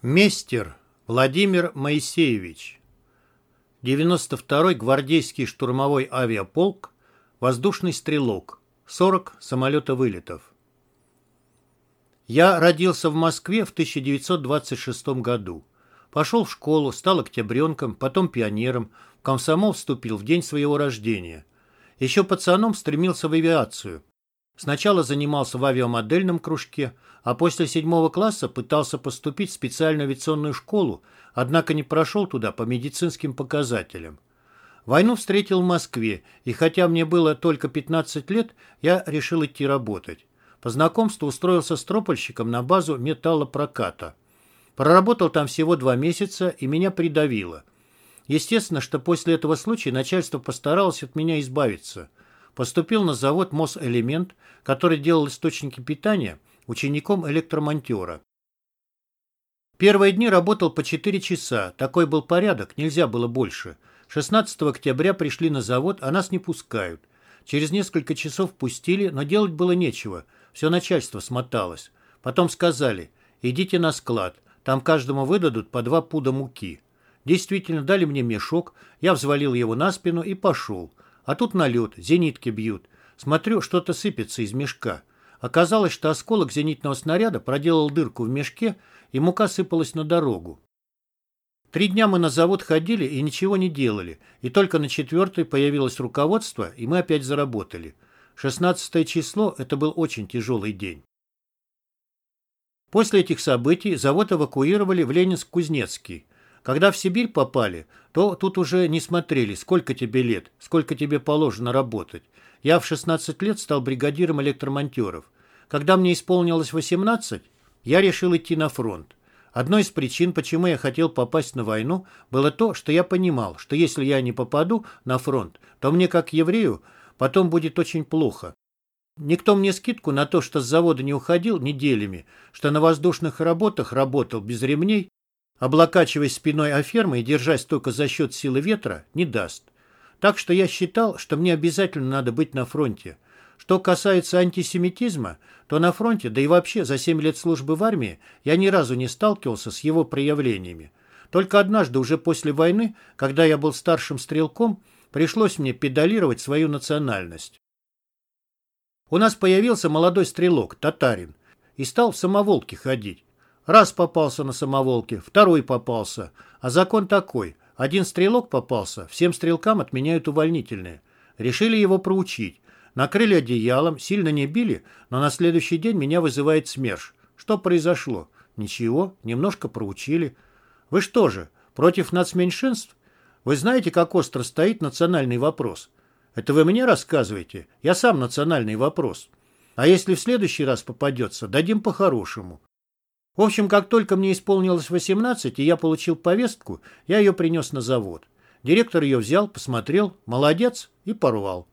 Мистер Владимир Моисеевич 92-й гвардейский штурмовой авиаполк Воздушный стрелок 40 самолета-вылетов Я родился в Москве в 1926 году. Пошел в школу, стал октябренком, потом пионером, в комсомол вступил в день своего рождения. Еще пацаном стремился в авиацию. Сначала занимался в авиамодельном кружке, а после седьмого класса пытался поступить в специальную авиационную школу, однако не прошел туда по медицинским показателям. Войну встретил в Москве, и хотя мне было только 15 лет, я решил идти работать. По знакомству устроился стропольщиком на базу металлопроката. Проработал там всего два месяца, и меня придавило. Естественно, что после этого случая начальство постаралось от меня избавиться. Поступил на завод «Мосэлемент», который делал источники питания, учеником электромонтера. Первые дни работал по 4 часа, такой был порядок, нельзя было больше. 16 октября пришли на завод, а нас не пускают. Через несколько часов пустили, но делать было нечего, все начальство смоталось. Потом сказали, идите на склад, там каждому выдадут по два пуда муки. Действительно, дали мне мешок, я взвалил его на спину и пошел. А тут налет, зенитки бьют. Смотрю, что-то сыпется из мешка. Оказалось, что осколок зенитного снаряда проделал дырку в мешке, и мука сыпалась на дорогу. Три дня мы на завод ходили и ничего не делали, и только на четвертый появилось руководство, и мы опять заработали. Шестнадцатое число – это был очень тяжелый день. После этих событий завод эвакуировали в Ленинск-Кузнецкий. Когда в Сибирь попали, то тут уже не смотрели, сколько тебе лет, сколько тебе положено работать. Я в 16 лет стал бригадиром электромонтеров. Когда мне исполнилось 18, я решил идти на фронт. Одной из причин, почему я хотел попасть на войну, было то, что я понимал, что если я не попаду на фронт, то мне, как еврею, потом будет очень плохо. Никто мне скидку на то, что с завода не уходил неделями, что на воздушных работах работал без ремней, облокачиваясь спиной о фермы и держась только за счет силы ветра, не даст. Так что я считал, что мне обязательно надо быть на фронте. Что касается антисемитизма, то на фронте, да и вообще за 7 лет службы в армии, я ни разу не сталкивался с его проявлениями. Только однажды, уже после войны, когда я был старшим стрелком, пришлось мне педалировать свою национальность. У нас появился молодой стрелок, татарин, и стал в самоволке ходить. Раз попался на самоволке, второй попался. А закон такой – один стрелок попался, всем стрелкам отменяют увольнительные. Решили его проучить. Накрыли одеялом, сильно не били, но на следующий день меня вызывает СМЕРШ. Что произошло? Ничего, немножко проучили. Вы что же, против нацменьшинств? Вы знаете, как остро стоит национальный вопрос? Это вы мне рассказываете? Я сам национальный вопрос. А если в следующий раз попадется, дадим по-хорошему. В общем, как только мне исполнилось 18, и я получил повестку, я ее принес на завод. Директор ее взял, посмотрел, молодец, и порвал.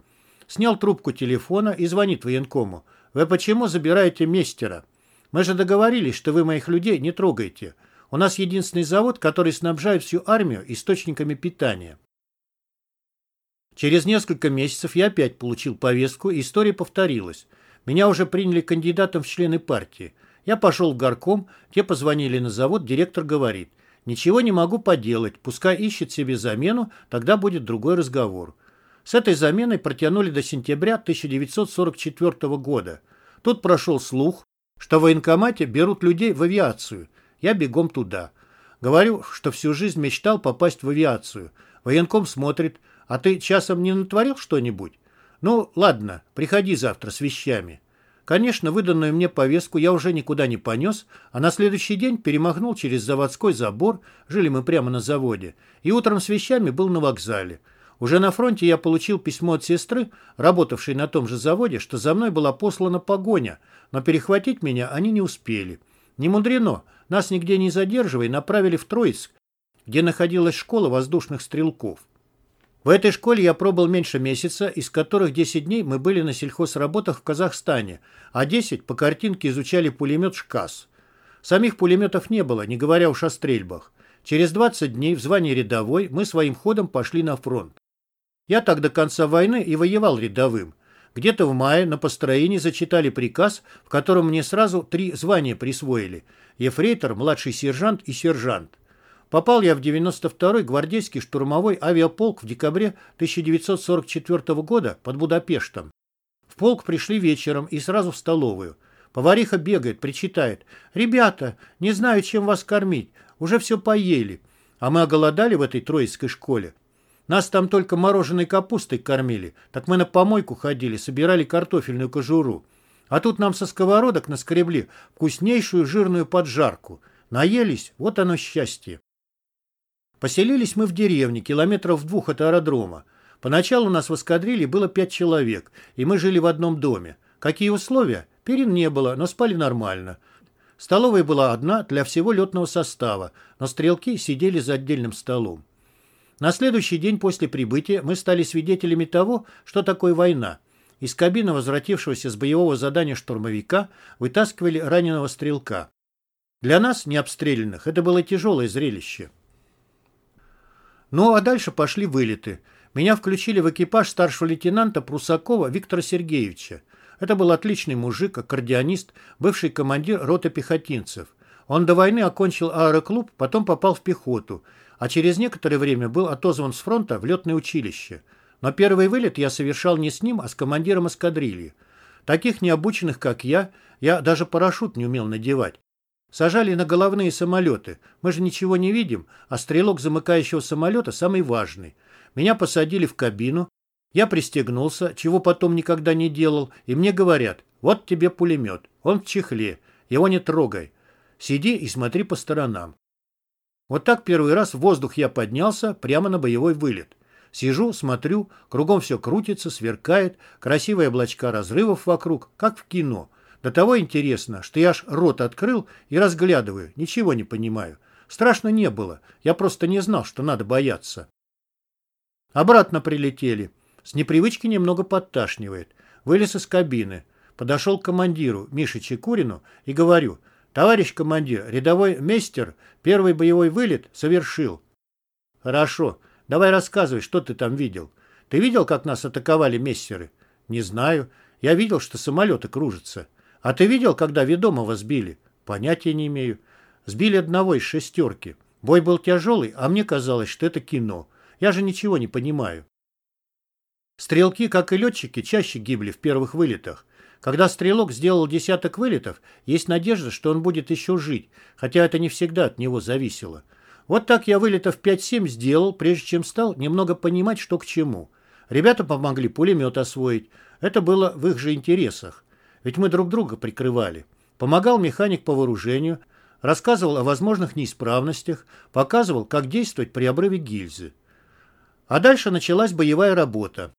Снял трубку телефона и звонит военкому. «Вы почему забираете мистера? Мы же договорились, что вы моих людей не трогаете. У нас единственный завод, который снабжает всю армию источниками питания». Через несколько месяцев я опять получил повестку, и история повторилась. Меня уже приняли кандидатом в члены партии. Я пошел в горком, те позвонили на завод, директор говорит, «Ничего не могу поделать, пускай ищет себе замену, тогда будет другой разговор». С этой заменой протянули до сентября 1944 года. Тут прошел слух, что в военкомате берут людей в авиацию. Я бегом туда. Говорю, что всю жизнь мечтал попасть в авиацию. Военком смотрит, а ты часом не натворил что-нибудь? Ну, ладно, приходи завтра с вещами. Конечно, выданную мне повестку я уже никуда не понес, а на следующий день перемахнул через заводской забор, жили мы прямо на заводе, и утром с вещами был на вокзале. Уже на фронте я получил письмо от сестры, работавшей на том же заводе, что за мной была послана погоня, но перехватить меня они не успели. Не мудрено, нас нигде не задерживая, направили в Троицк, где находилась школа воздушных стрелков. В этой школе я пробыл меньше месяца, из которых 10 дней мы были на сельхозработах в Казахстане, а 10 по картинке изучали пулемет «ШКАС». Самих пулеметов не было, не говоря уж о стрельбах. Через 20 дней в звании рядовой мы своим ходом пошли на фронт. Я так до конца войны и воевал рядовым. Где-то в мае на построении зачитали приказ, в котором мне сразу три звания присвоили – ефрейтор, младший сержант и сержант. Попал я в 92-й гвардейский штурмовой авиаполк в декабре 1944 года под Будапештом. В полк пришли вечером и сразу в столовую. Повариха бегает, причитает. «Ребята, не знаю, чем вас кормить. Уже все поели. А мы оголодали в этой троицкой школе. Нас там только мороженой капустой кормили. Так мы на помойку ходили, собирали картофельную кожуру. А тут нам со сковородок наскребли вкуснейшую жирную поджарку. Наелись, вот оно счастье. Поселились мы в деревне, километров в двух от аэродрома. Поначалу нас в эскадрилье было пять человек, и мы жили в одном доме. Какие условия? Перин не было, но спали нормально. Столовая была одна для всего летного состава, но стрелки сидели за отдельным столом. На следующий день после прибытия мы стали свидетелями того, что такое война. Из кабины возвратившегося с боевого задания штурмовика вытаскивали раненого стрелка. Для нас, необстрелянных, это было тяжелое зрелище. Ну а дальше пошли вылеты. Меня включили в экипаж старшего лейтенанта Прусакова Виктора Сергеевича. Это был отличный мужик, аккордеонист, бывший командир роты пехотинцев. Он до войны окончил аэроклуб, потом попал в пехоту, а через некоторое время был отозван с фронта в летное училище. Но первый вылет я совершал не с ним, а с командиром эскадрильи. Таких необученных, как я, я даже парашют не умел надевать. Сажали на головные самолеты. Мы же ничего не видим, а стрелок замыкающего самолета самый важный. Меня посадили в кабину. Я пристегнулся, чего потом никогда не делал, и мне говорят, вот тебе пулемет, он в чехле, его не трогай. Сиди и смотри по сторонам. Вот так первый раз в воздух я поднялся прямо на боевой вылет. Сижу, смотрю, кругом все крутится, сверкает, красивые облачка разрывов вокруг, как в кино. До того интересно, что я аж рот открыл и разглядываю, ничего не понимаю. Страшно не было, я просто не знал, что надо бояться. Обратно прилетели. С непривычки немного подташнивает. Вылез из кабины. Подошел к командиру, Мише Чекурину, и говорю, «Товарищ командир, рядовой мейстер первый боевой вылет совершил». «Хорошо, давай рассказывай, что ты там видел. Ты видел, как нас атаковали мессеры?» «Не знаю. Я видел, что самолеты кружатся». А ты видел, когда ведомого сбили? Понятия не имею. Сбили одного из шестерки. Бой был тяжелый, а мне казалось, что это кино. Я же ничего не понимаю. Стрелки, как и летчики, чаще гибли в первых вылетах. Когда стрелок сделал десяток вылетов, есть надежда, что он будет еще жить, хотя это не всегда от него зависело. Вот так я вылетов 5-7 сделал, прежде чем стал немного понимать, что к чему. Ребята помогли пулемет освоить. Это было в их же интересах. Ведь мы друг друга прикрывали. Помогал механик по вооружению, рассказывал о возможных неисправностях, показывал, как действовать при обрыве гильзы. А дальше началась боевая работа.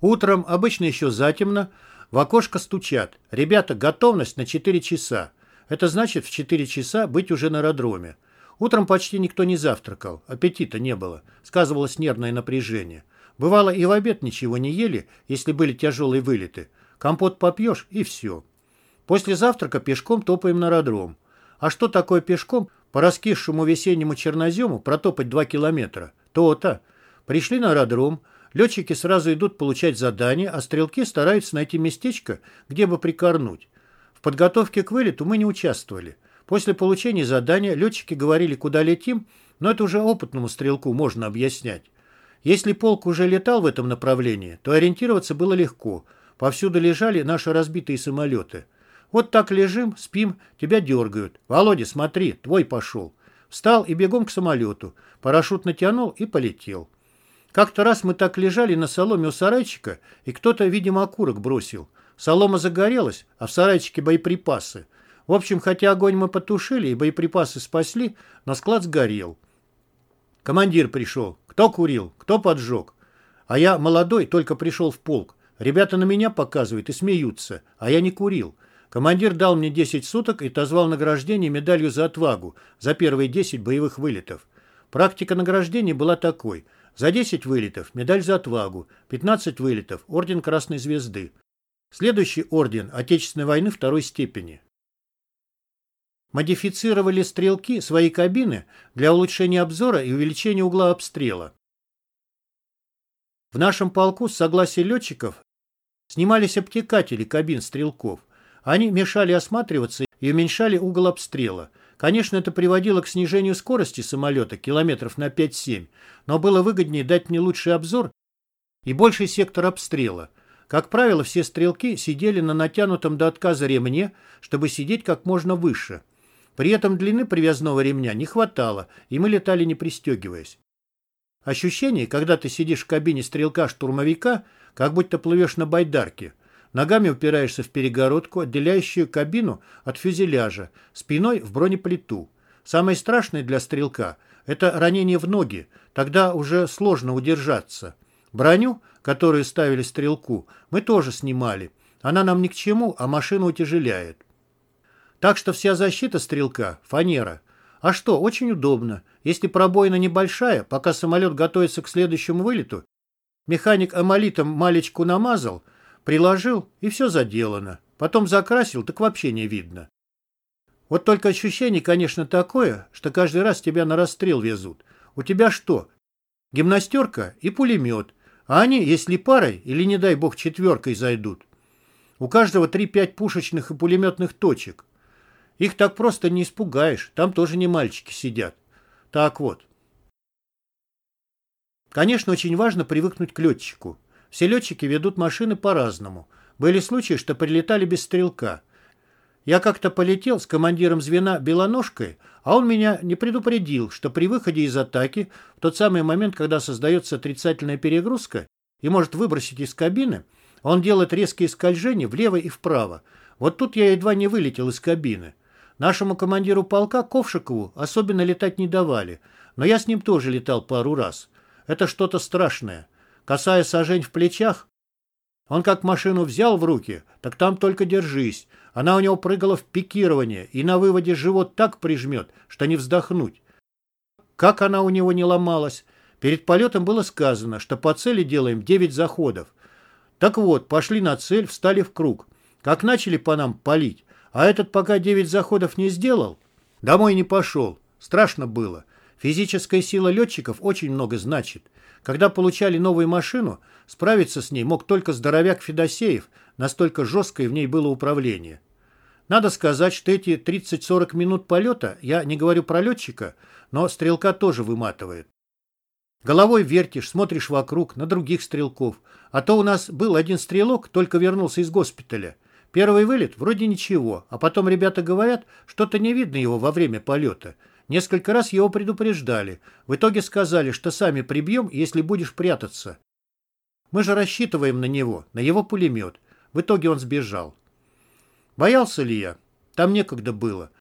Утром, обычно еще затемно, в окошко стучат. Ребята, готовность на 4 часа. Это значит в 4 часа быть уже на аэродроме. Утром почти никто не завтракал, аппетита не было, сказывалось нервное напряжение. Бывало, и в обед ничего не ели, если были тяжелые вылеты. Компот попьешь, и все. После завтрака пешком топаем на аэродром. А что такое пешком по раскисшему весеннему чернозему протопать два километра? То-то. Пришли на аэродром, летчики сразу идут получать задание, а стрелки стараются найти местечко, где бы прикорнуть. В подготовке к вылету мы не участвовали. После получения задания летчики говорили, куда летим, но это уже опытному стрелку можно объяснять. Если полк уже летал в этом направлении, то ориентироваться было легко. Повсюду лежали наши разбитые самолеты. Вот так лежим, спим, тебя дергают. Володя, смотри, твой пошел. Встал и бегом к самолету. Парашют натянул и полетел. Как-то раз мы так лежали на соломе у сарайчика, и кто-то, видимо, окурок бросил. Солома загорелась, а в сарайчике боеприпасы. В общем, хотя огонь мы потушили и боеприпасы спасли, но склад сгорел. Командир пришел. Кто курил, кто поджег. А я молодой, только пришел в полк. Ребята на меня показывают и смеются, а я не курил. Командир дал мне 10 суток и отозвал награждение медалью за отвагу за первые 10 боевых вылетов. Практика награждения была такой. За 10 вылетов – медаль за отвагу, 15 вылетов – орден Красной Звезды. Следующий орден Отечественной войны второй степени модифицировали стрелки свои кабины для улучшения обзора и увеличения угла обстрела. В нашем полку с согласия летчиков снимались обтекатели кабин стрелков. Они мешали осматриваться и уменьшали угол обстрела. Конечно, это приводило к снижению скорости самолета километров на 5-7, но было выгоднее дать мне лучший обзор и больший сектор обстрела. Как правило, все стрелки сидели на натянутом до отказа ремне, чтобы сидеть как можно выше. При этом длины привязного ремня не хватало, и мы летали не пристегиваясь. Ощущение, когда ты сидишь в кабине стрелка-штурмовика, как будто плывешь на байдарке. Ногами упираешься в перегородку, отделяющую кабину от фюзеляжа, спиной в бронеплиту. Самое страшное для стрелка – это ранение в ноги, тогда уже сложно удержаться. Броню, которую ставили стрелку, мы тоже снимали. Она нам ни к чему, а машину утяжеляет. Так что вся защита стрелка – фанера. А что, очень удобно. Если пробоина небольшая, пока самолет готовится к следующему вылету, механик амолитом малечку намазал, приложил, и все заделано. Потом закрасил, так вообще не видно. Вот только ощущение, конечно, такое, что каждый раз тебя на расстрел везут. У тебя что? Гимнастерка и пулемет. А они, если парой или, не дай бог, четверкой зайдут. У каждого 3-5 пушечных и пулеметных точек. Их так просто не испугаешь, там тоже не мальчики сидят. Так вот. Конечно, очень важно привыкнуть к летчику. Все летчики ведут машины по-разному. Были случаи, что прилетали без стрелка. Я как-то полетел с командиром звена Белоножкой, а он меня не предупредил, что при выходе из атаки, в тот самый момент, когда создается отрицательная перегрузка и может выбросить из кабины, он делает резкие скольжения влево и вправо. Вот тут я едва не вылетел из кабины. Нашему командиру полка Ковшикову особенно летать не давали, но я с ним тоже летал пару раз. Это что-то страшное. Касая сажень в плечах, он как машину взял в руки, так там только держись. Она у него прыгала в пикирование, и на выводе живот так прижмет, что не вздохнуть. Как она у него не ломалась. Перед полетом было сказано, что по цели делаем 9 заходов. Так вот, пошли на цель, встали в круг. Как начали по нам палить, а этот пока девять заходов не сделал, домой не пошел. Страшно было. Физическая сила летчиков очень много значит. Когда получали новую машину, справиться с ней мог только здоровяк Федосеев, настолько жесткое в ней было управление. Надо сказать, что эти 30-40 минут полета, я не говорю про летчика, но стрелка тоже выматывает. Головой вертишь, смотришь вокруг, на других стрелков. А то у нас был один стрелок, только вернулся из госпиталя. Первый вылет вроде ничего, а потом ребята говорят, что-то не видно его во время полета. Несколько раз его предупреждали. В итоге сказали, что сами прибьем, если будешь прятаться. Мы же рассчитываем на него, на его пулемет. В итоге он сбежал. Боялся ли я? Там некогда было.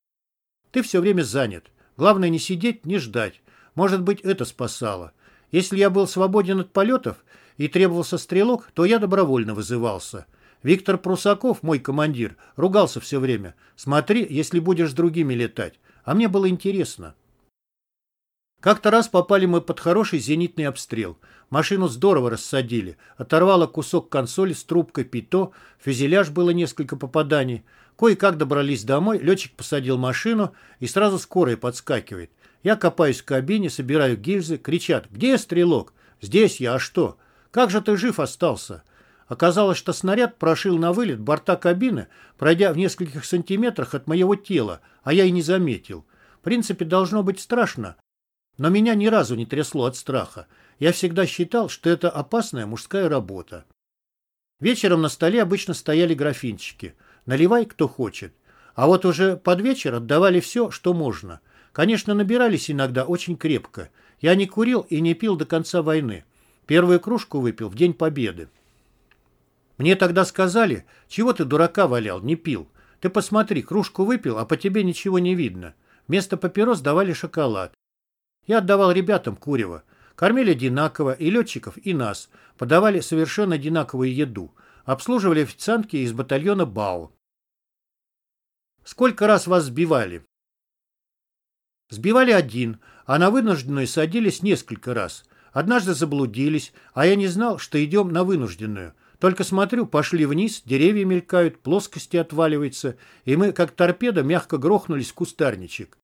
Ты все время занят. Главное не сидеть, не ждать. Может быть, это спасало. Если я был свободен от полетов и требовался стрелок, то я добровольно вызывался. Виктор Прусаков, мой командир, ругался все время. Смотри, если будешь с другими летать. А мне было интересно. Как-то раз попали мы под хороший зенитный обстрел. Машину здорово рассадили. Оторвало кусок консоли с трубкой пито, фюзеляж было несколько попаданий. Кое-как добрались домой, летчик посадил машину и сразу скорая подскакивает. Я копаюсь в кабине, собираю гильзы, кричат «Где стрелок?» «Здесь я, а что?» «Как же ты жив остался?» Оказалось, что снаряд прошил на вылет борта кабины, пройдя в нескольких сантиметрах от моего тела, а я и не заметил. В принципе, должно быть страшно, но меня ни разу не трясло от страха. Я всегда считал, что это опасная мужская работа. Вечером на столе обычно стояли графинчики. Наливай, кто хочет. А вот уже под вечер отдавали все, что можно. Конечно, набирались иногда очень крепко. Я не курил и не пил до конца войны. Первую кружку выпил в День Победы. Мне тогда сказали, чего ты дурака валял, не пил. Ты посмотри, кружку выпил, а по тебе ничего не видно. Вместо папирос давали шоколад. Я отдавал ребятам курево. Кормили одинаково и летчиков, и нас. Подавали совершенно одинаковую еду. Обслуживали официантки из батальона БАУ. Сколько раз вас сбивали? Сбивали один, а на вынужденную садились несколько раз. Однажды заблудились, а я не знал, что идем на вынужденную. Только смотрю, пошли вниз, деревья мелькают, плоскости отваливаются, и мы, как торпеда, мягко грохнулись в кустарничек.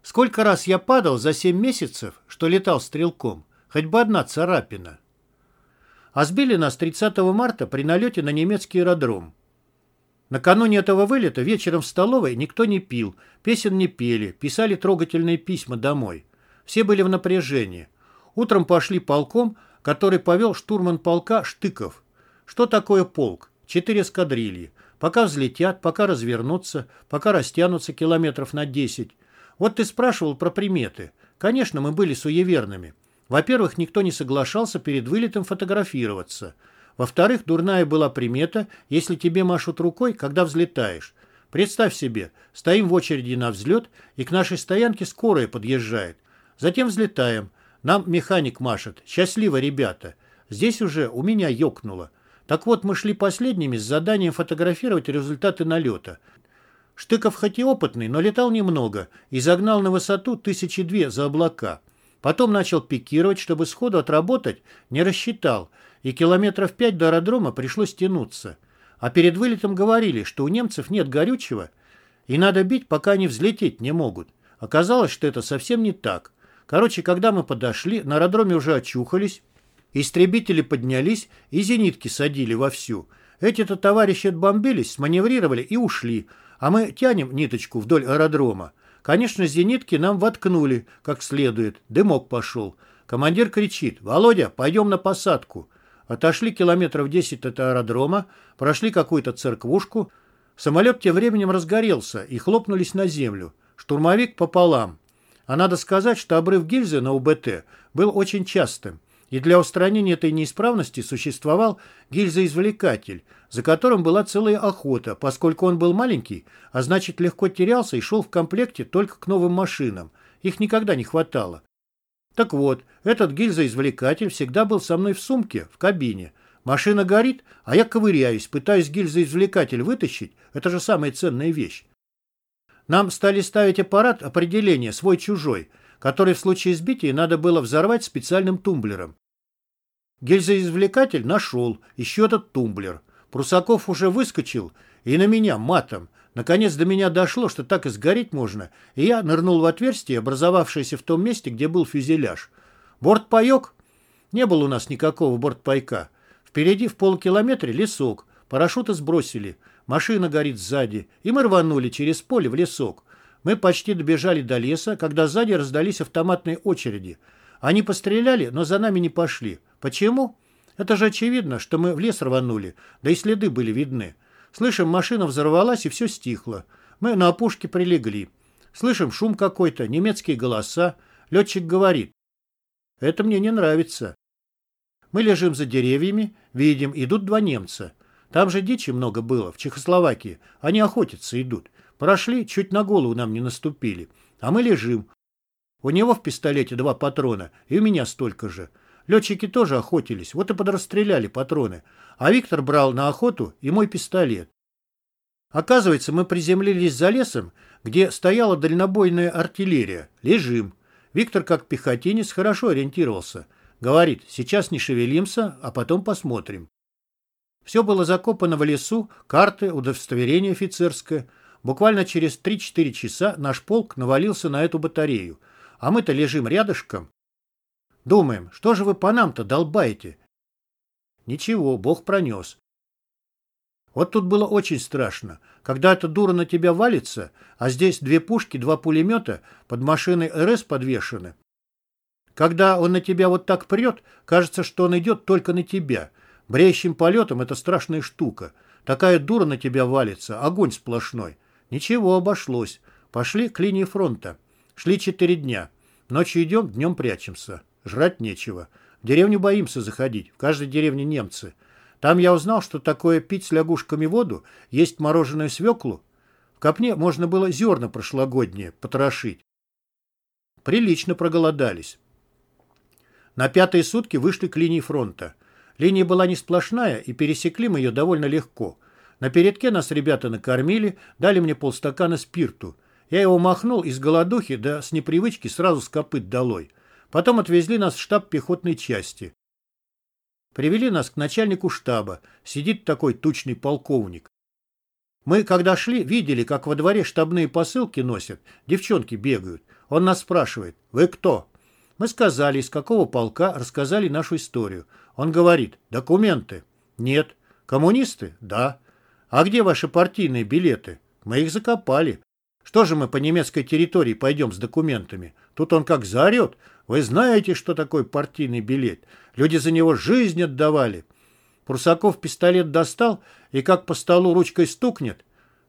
Сколько раз я падал за семь месяцев, что летал стрелком? Хоть бы одна царапина. А сбили нас 30 марта при налете на немецкий аэродром. Накануне этого вылета вечером в столовой никто не пил, песен не пели, писали трогательные письма домой. Все были в напряжении. Утром пошли полком, который повел штурман полка Штыков. Что такое полк? Четыре эскадрильи. Пока взлетят, пока развернутся, пока растянутся километров на 10. Вот ты спрашивал про приметы. Конечно, мы были суеверными. Во-первых, никто не соглашался перед вылетом фотографироваться. Во-вторых, дурная была примета, если тебе машут рукой, когда взлетаешь. Представь себе, стоим в очереди на взлет, и к нашей стоянке скорая подъезжает. Затем взлетаем. Нам механик машет. Счастливо, ребята. Здесь уже у меня ёкнуло. Так вот, мы шли последними с заданием фотографировать результаты налета. Штыков хоть и опытный, но летал немного и загнал на высоту тысячи две за облака. Потом начал пикировать, чтобы сходу отработать, не рассчитал, и километров пять до аэродрома пришлось тянуться. А перед вылетом говорили, что у немцев нет горючего, и надо бить, пока они взлететь не могут. Оказалось, что это совсем не так. Короче, когда мы подошли, на аэродроме уже очухались, Истребители поднялись и зенитки садили вовсю. Эти-то товарищи отбомбились, сманеврировали и ушли, а мы тянем ниточку вдоль аэродрома. Конечно, зенитки нам воткнули как следует, дымок пошел. Командир кричит «Володя, пойдем на посадку». Отошли километров 10 от аэродрома, прошли какую-то церквушку. Самолет тем временем разгорелся и хлопнулись на землю. Штурмовик пополам. А надо сказать, что обрыв гильзы на УБТ был очень частым и для устранения этой неисправности существовал гильзоизвлекатель, за которым была целая охота, поскольку он был маленький, а значит легко терялся и шел в комплекте только к новым машинам. Их никогда не хватало. Так вот, этот гильзоизвлекатель всегда был со мной в сумке, в кабине. Машина горит, а я ковыряюсь, пытаюсь гильзоизвлекатель вытащить. Это же самая ценная вещь. Нам стали ставить аппарат определения свой-чужой, который в случае сбития надо было взорвать специальным тумблером. Гильзоизвлекатель нашел, еще этот тумблер. Прусаков уже выскочил, и на меня матом. Наконец до меня дошло, что так и сгореть можно, и я нырнул в отверстие, образовавшееся в том месте, где был фюзеляж. Бортпаек? Не было у нас никакого бортпайка. Впереди в полукилометре лесок. Парашюты сбросили. Машина горит сзади. И мы рванули через поле в лесок. Мы почти добежали до леса, когда сзади раздались автоматные очереди. Они постреляли, но за нами не пошли. Почему? Это же очевидно, что мы в лес рванули, да и следы были видны. Слышим, машина взорвалась, и все стихло. Мы на опушке прилегли. Слышим шум какой-то, немецкие голоса. Летчик говорит. Это мне не нравится. Мы лежим за деревьями, видим, идут два немца. Там же дичи много было, в Чехословакии. Они охотятся идут. Прошли, чуть на голову нам не наступили. А мы лежим. У него в пистолете два патрона, и у меня столько же. Летчики тоже охотились, вот и подрастреляли патроны. А Виктор брал на охоту и мой пистолет. Оказывается, мы приземлились за лесом, где стояла дальнобойная артиллерия. Лежим. Виктор, как пехотинец, хорошо ориентировался. Говорит, сейчас не шевелимся, а потом посмотрим. Все было закопано в лесу, карты, удостоверение офицерское. Буквально через 3-4 часа наш полк навалился на эту батарею. А мы-то лежим рядышком, Думаем, что же вы по нам-то долбаете? Ничего, Бог пронес. Вот тут было очень страшно. Когда эта дура на тебя валится, а здесь две пушки, два пулемета, под машиной РС подвешены. Когда он на тебя вот так прет, кажется, что он идет только на тебя. Бреющим полетом это страшная штука. Такая дура на тебя валится, огонь сплошной. Ничего, обошлось. Пошли к линии фронта. Шли четыре дня. Ночью идем, днем прячемся. Жрать нечего. В деревню боимся заходить. В каждой деревне немцы. Там я узнал, что такое пить с лягушками воду, есть мороженую свеклу. В копне можно было зерна прошлогодние потрошить. Прилично проголодались. На пятые сутки вышли к линии фронта. Линия была не сплошная, и пересекли мы ее довольно легко. На передке нас ребята накормили, дали мне полстакана спирту. Я его махнул из голодухи, да с непривычки сразу с копыт долой. Потом отвезли нас в штаб пехотной части. Привели нас к начальнику штаба. Сидит такой тучный полковник. Мы, когда шли, видели, как во дворе штабные посылки носят, девчонки бегают. Он нас спрашивает, вы кто? Мы сказали, из какого полка, рассказали нашу историю. Он говорит, документы. Нет. Коммунисты? Да. А где ваши партийные билеты? Мы их закопали. Что же мы по немецкой территории пойдем с документами? Тут он как заорет. Вы знаете, что такое партийный билет? Люди за него жизнь отдавали. Прусаков пистолет достал и как по столу ручкой стукнет.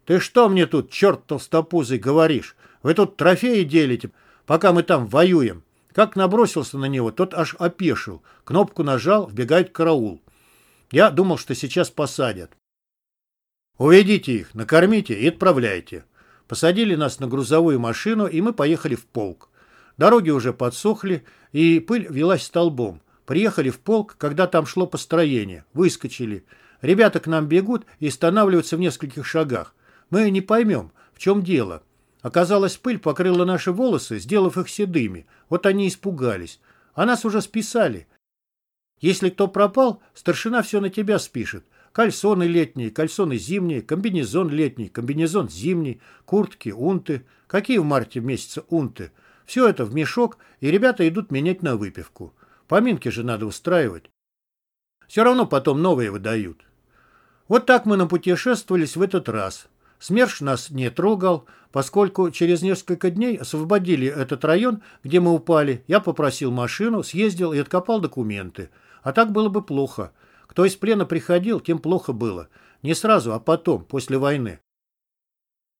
Ты что мне тут, черт толстопузый, говоришь? Вы тут трофеи делите, пока мы там воюем. Как набросился на него, тот аж опешил. Кнопку нажал, вбегает караул. Я думал, что сейчас посадят. Уведите их, накормите и отправляйте. Посадили нас на грузовую машину, и мы поехали в полк. Дороги уже подсохли, и пыль велась столбом. Приехали в полк, когда там шло построение. Выскочили. Ребята к нам бегут и останавливаются в нескольких шагах. Мы не поймем, в чем дело. Оказалось, пыль покрыла наши волосы, сделав их седыми. Вот они испугались. А нас уже списали. Если кто пропал, старшина все на тебя спишет. Кальсоны летние, кальсоны зимние, комбинезон летний, комбинезон зимний, куртки, унты. Какие в марте месяце унты? Все это в мешок, и ребята идут менять на выпивку. Поминки же надо устраивать. Все равно потом новые выдают. Вот так мы напутешествовались в этот раз. СМЕРШ нас не трогал, поскольку через несколько дней освободили этот район, где мы упали. Я попросил машину, съездил и откопал документы. А так было бы плохо. Кто из плена приходил, тем плохо было. Не сразу, а потом, после войны.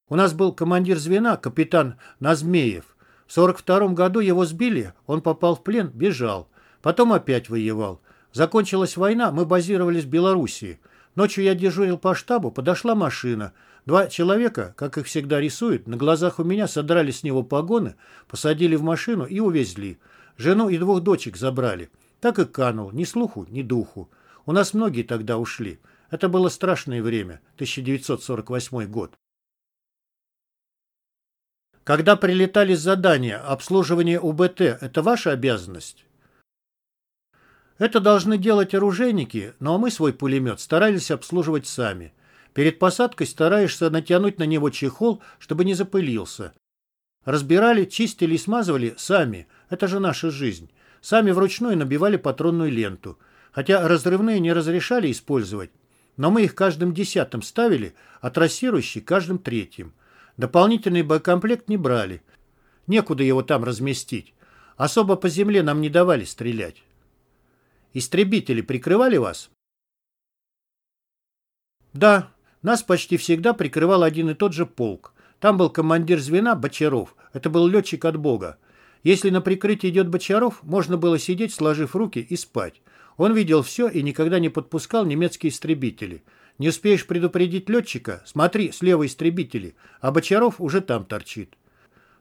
У нас был командир звена, капитан Назмеев. В 42 году его сбили, он попал в плен, бежал. Потом опять воевал. Закончилась война, мы базировались в Белоруссии. Ночью я дежурил по штабу, подошла машина. Два человека, как их всегда рисуют, на глазах у меня содрали с него погоны, посадили в машину и увезли. Жену и двух дочек забрали. Так и канул, ни слуху, ни духу. У нас многие тогда ушли. Это было страшное время, 1948 год. Когда прилетали задания, обслуживание УБТ – это ваша обязанность? Это должны делать оружейники, но мы свой пулемет старались обслуживать сами. Перед посадкой стараешься натянуть на него чехол, чтобы не запылился. Разбирали, чистили и смазывали сами. Это же наша жизнь. Сами вручную набивали патронную ленту. Хотя разрывные не разрешали использовать, но мы их каждым десятым ставили, а трассирующий каждым третьим. Дополнительный боекомплект не брали. Некуда его там разместить. Особо по земле нам не давали стрелять. Истребители прикрывали вас? Да, нас почти всегда прикрывал один и тот же полк. Там был командир звена Бочаров. Это был летчик от Бога. Если на прикрытие идет Бочаров, можно было сидеть, сложив руки, и спать. Он видел все и никогда не подпускал немецкие истребители. Не успеешь предупредить летчика? Смотри, слева истребители, а Бочаров уже там торчит.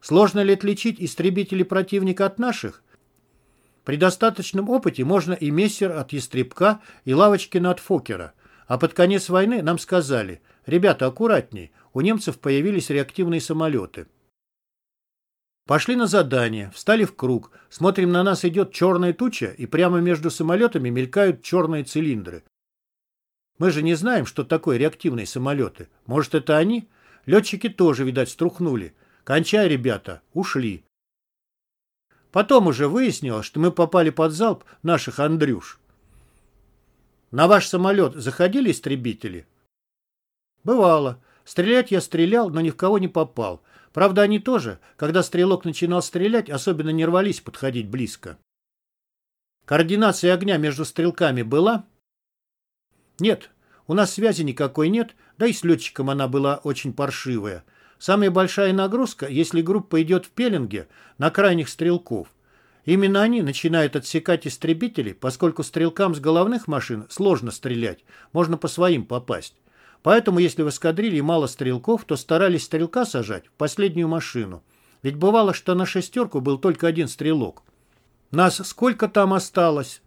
Сложно ли отличить истребители противника от наших? При достаточном опыте можно и мессер от Ястребка, и Лавочкина от Фокера. А под конец войны нам сказали, ребята, аккуратней, у немцев появились реактивные самолеты. Пошли на задание, встали в круг, смотрим, на нас идет черная туча, и прямо между самолетами мелькают черные цилиндры. Мы же не знаем, что такое реактивные самолеты. Может, это они? Летчики тоже, видать, струхнули. Кончай, ребята, ушли. Потом уже выяснилось, что мы попали под залп наших Андрюш. На ваш самолет заходили истребители? Бывало. Стрелять я стрелял, но ни в кого не попал. Правда, они тоже, когда стрелок начинал стрелять, особенно не рвались подходить близко. Координация огня между стрелками была? Нет, у нас связи никакой нет, да и с летчиком она была очень паршивая. Самая большая нагрузка, если группа идет в пеленге, на крайних стрелков. Именно они начинают отсекать истребители, поскольку стрелкам с головных машин сложно стрелять, можно по своим попасть. Поэтому, если в эскадрилье мало стрелков, то старались стрелка сажать в последнюю машину. Ведь бывало, что на шестерку был только один стрелок. Нас сколько там осталось?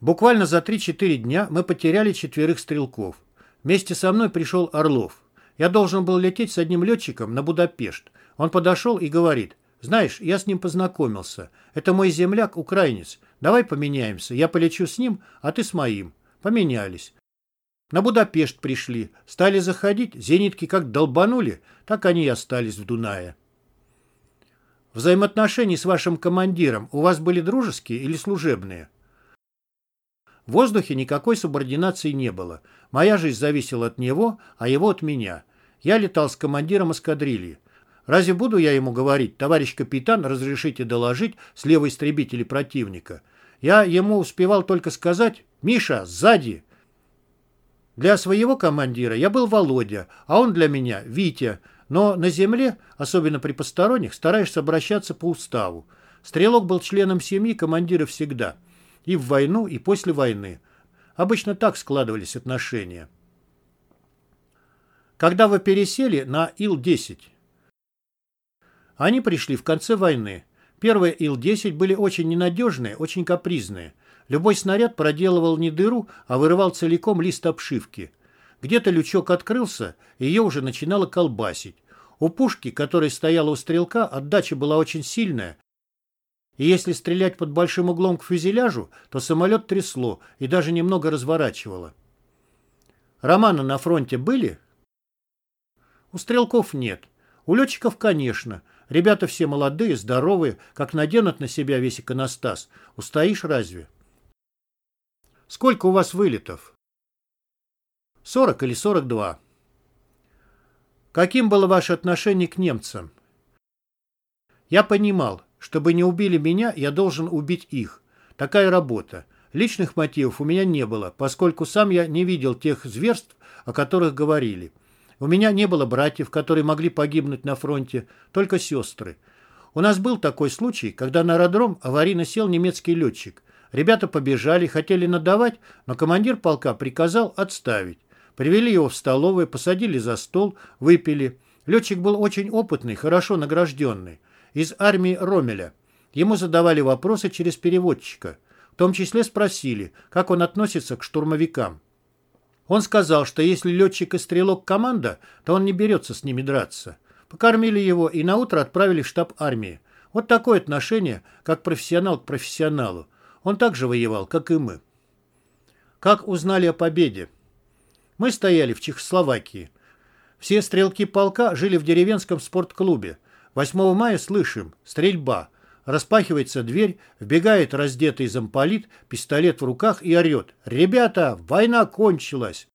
Буквально за 3-4 дня мы потеряли четверых стрелков. Вместе со мной пришел Орлов. Я должен был лететь с одним летчиком на Будапешт. Он подошел и говорит, «Знаешь, я с ним познакомился. Это мой земляк-украинец. Давай поменяемся. Я полечу с ним, а ты с моим». Поменялись. На Будапешт пришли. Стали заходить, зенитки как долбанули, так они и остались в Дунае. Взаимоотношения с вашим командиром у вас были дружеские или служебные? В воздухе никакой субординации не было. Моя жизнь зависела от него, а его от меня. Я летал с командиром эскадрильи. Разве буду я ему говорить, товарищ капитан, разрешите доложить слева истребители противника? Я ему успевал только сказать «Миша, сзади!» Для своего командира я был Володя, а он для меня Витя. Но на земле, особенно при посторонних, стараешься обращаться по уставу. Стрелок был членом семьи командира всегда. И в войну, и после войны. Обычно так складывались отношения. Когда вы пересели на Ил-10? Они пришли в конце войны. Первые Ил-10 были очень ненадежные, очень капризные. Любой снаряд проделывал не дыру, а вырывал целиком лист обшивки. Где-то лючок открылся, и ее уже начинало колбасить. У пушки, которая стояла у стрелка, отдача была очень сильная, и если стрелять под большим углом к фюзеляжу, то самолет трясло и даже немного разворачивало. Романы на фронте были? У стрелков нет. У летчиков, конечно. Ребята все молодые, здоровые, как наденут на себя весь иконостас. Устоишь разве? Сколько у вас вылетов? 40 или 42. Каким было ваше отношение к немцам? Я понимал, чтобы не убили меня, я должен убить их. Такая работа. Личных мотивов у меня не было, поскольку сам я не видел тех зверств, о которых говорили. У меня не было братьев, которые могли погибнуть на фронте, только сестры. У нас был такой случай, когда на аэродром аварийно сел немецкий летчик. Ребята побежали, хотели надавать, но командир полка приказал отставить. Привели его в столовую, посадили за стол, выпили. Летчик был очень опытный, хорошо награжденный. Из армии Ромеля. Ему задавали вопросы через переводчика. В том числе спросили, как он относится к штурмовикам. Он сказал, что если летчик и стрелок команда, то он не берется с ними драться. Покормили его и наутро отправили в штаб армии. Вот такое отношение, как профессионал к профессионалу. Он также воевал, как и мы. Как узнали о победе? Мы стояли в Чехословакии. Все стрелки полка жили в деревенском спортклубе. 8 мая слышим «Стрельба». Распахивается дверь, вбегает раздетый замполит, пистолет в руках и орет. «Ребята, война кончилась!»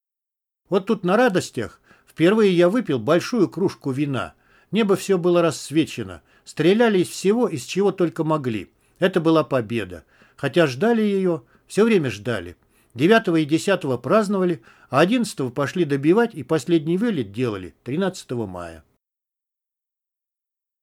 Вот тут на радостях впервые я выпил большую кружку вина. Небо все было рассвечено. Стреляли из всего, из чего только могли. Это была победа. Хотя ждали ее, все время ждали. 9 и 10 праздновали, а 11 пошли добивать и последний вылет делали 13 мая.